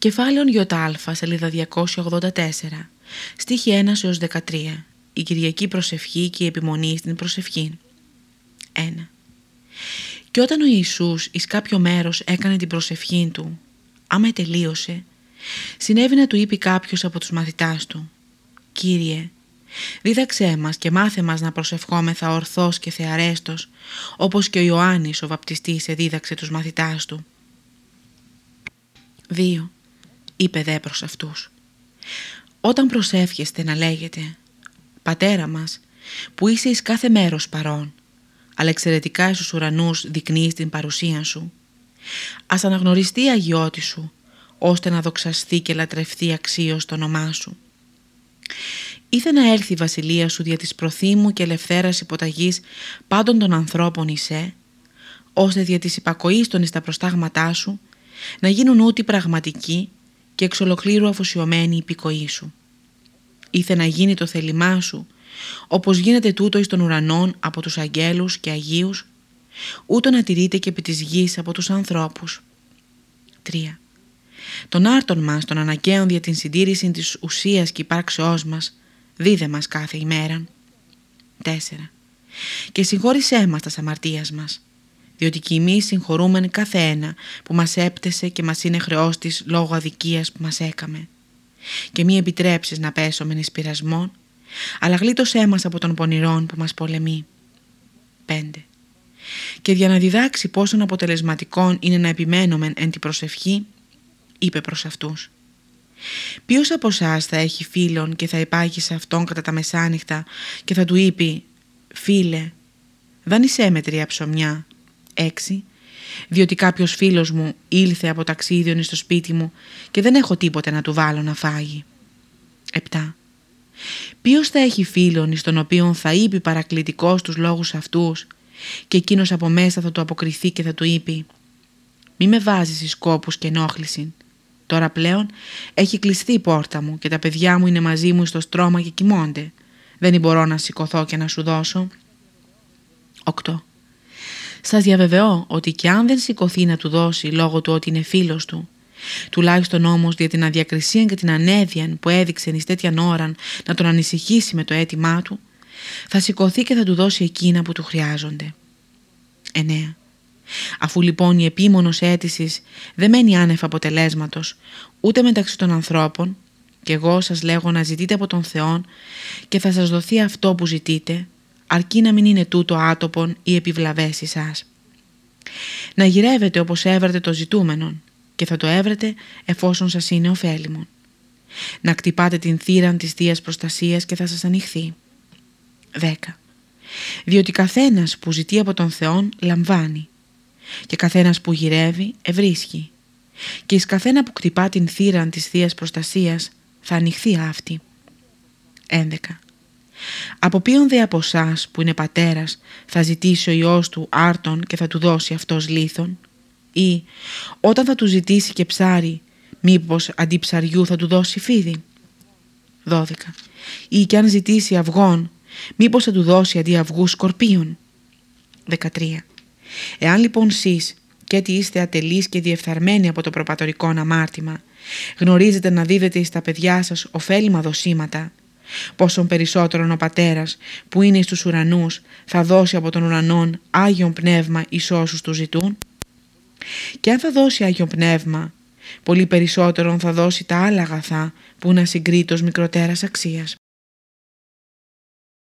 Κεφάλαιον ΙΑ, σελίδα 284, στίχη 1 έως 13, η Κυριακή προσευχή και η επιμονή στην προσευχή. 1. Και όταν ο Ιησούς εις κάποιο μέρος έκανε την προσευχή του, άμα τελείωσε, συνέβη να του είπε κάποιος από τους μαθητάς του «Κύριε, δίδαξέ μας και μάθε μας να προσευχόμεθα ορθώς και θεαρέστος, όπως και ο Ιωάννης ο βαπτιστής εδίδαξε τους μαθητάς του». 2 είπε δε προς αυτούς. Όταν προσεύχεστε να λέγετε «Πατέρα μας, που είσαι εις κάθε μέρος παρόν, αλλά εξαιρετικά στους ουρανούς δεικνύεις την παρουσία σου, ας αναγνωριστεί η αγιώτη σου, ώστε να δοξαστεί και λατρευτεί αξίως το όνομά σου. Ήθε να έρθει η βασιλεία σου δια της προθήμου και ελευθέρας υποταγής πάντων των ανθρώπων εισέ, ώστε δια της υπακοής των εις τα προστάγματά σου, να γίνουν ούτι πραγματικοί και εξ ολοκλήρου αφοσιωμένη η υπηκοή σου. Ήθε να γίνει το θέλημά σου, όπως γίνεται τούτο εις των ουρανών από τους αγγέλους και αγίους, ούτω να τηρείται και επί της γης από τους ανθρώπους. 3. Τον άρτον μας, τον αναγκαίων για την συντήρηση της ουσίας και υπάρξεώς μας, δίδε μας κάθε ημέρα. 4. Και συγχώρησέ μας τα αμαρτίας μας, διότι κι εμείς συγχωρούμεν κάθε ένα που μας έπτεσε και μας είναι χρεός της λόγω αδικίας που μας έκαμε. Και μη επιτρέψεις να πέσουμε εις πειρασμόν, αλλά γλίτωσέ μας από τον πονηρόν που μας πολεμεί. 5. Και για να διδάξει πόσον αποτελεσματικών είναι να επιμένουμε εν τη προσευχή, είπε προς αυτούς. Ποιος από εσάς θα έχει φίλον και θα υπάγει σε αυτόν κατά τα μεσάνυχτα και θα του είπε «Φίλε, δάνεισέ με τρία ψωμιά 6. Διότι κάποιος φίλος μου ήλθε από ταξίδιον στο σπίτι μου και δεν έχω τίποτε να του βάλω να φάγει. 7. Ποιος θα έχει φίλον στον οποίον θα είπε παρακλητικός τους λόγους αυτούς και εκείνος από μέσα θα του αποκριθεί και θα του είπε «Μη με βάζεις εις κόπους και ενόχληση. Τώρα πλέον έχει κλειστεί η πόρτα μου και τα παιδιά μου είναι μαζί μου στο στρώμα και κοιμώνται. Δεν μπορώ να σηκωθώ και να σου δώσω». 8. Σας διαβεβαιώ ότι και αν δεν σηκωθεί να του δώσει λόγω του ότι είναι φίλος του, τουλάχιστον όμως για την αδιακρισία και την ανέδεια που έδειξε εις τέτοιαν ώρα να τον ανησυχήσει με το αίτημά του, θα σηκωθεί και θα του δώσει εκείνα που του χρειάζονται. 9. Αφού λοιπόν η επίμονος αίτησης δεν μένει άνευ αποτελέσματος ούτε μεταξύ των ανθρώπων, και εγώ σας λέγω να ζητείτε από τον Θεό και θα σας δοθεί αυτό που ζητείτε, αρκεί να μην είναι τούτο άτοπον ή επιβλαβές εσάς. Να γυρεύετε όπως έβρετε το ζητούμενον και θα το έβρετε εφόσον σας είναι ωφέλιμον. Να κτυπάτε την θύραν της Θείας Προστασίας και θα σας ανοιχθεί. 10. Διότι καθένας που ζητεί από τον Θεόν λαμβάνει και καθένας που γυρεύει ευρίσκει και εις καθένα που κτυπά την θύραν της Θείας Προστασίας θα ανοιχθεί αυτή. 11. Από ποιον δε από εσάς που είναι πατέρας θα ζητήσει ο Υιός του άρτον και θα του δώσει αυτός λίθον; Ή όταν θα του ζητήσει και ψάρι μήπως αντί ψαριού θα του δώσει φίδι; 12. Ή και αν ζητήσει αυγόν μήπως θα του δώσει αντί αυγού σκορπίων; 13. Εάν λοιπόν σεις και ότι είστε ατελείς και διεφθαρμένοι από το προπατορικό αμάρτημα γνωρίζετε να δίδετε στα παιδιά σας ωφέλιμα δοσήματα πόσον περισσότερον ο Πατέρας που είναι στους ουρανούς θα δώσει από τον ουρανόν Άγιον Πνεύμα εις όσους του ζητούν; Και αν θα δώσει Άγιον Πνεύμα, πολύ περισσότερον θα δώσει τα άλλα αγαθά που είναι ασυγκρίτως μικροτέρας αξίας.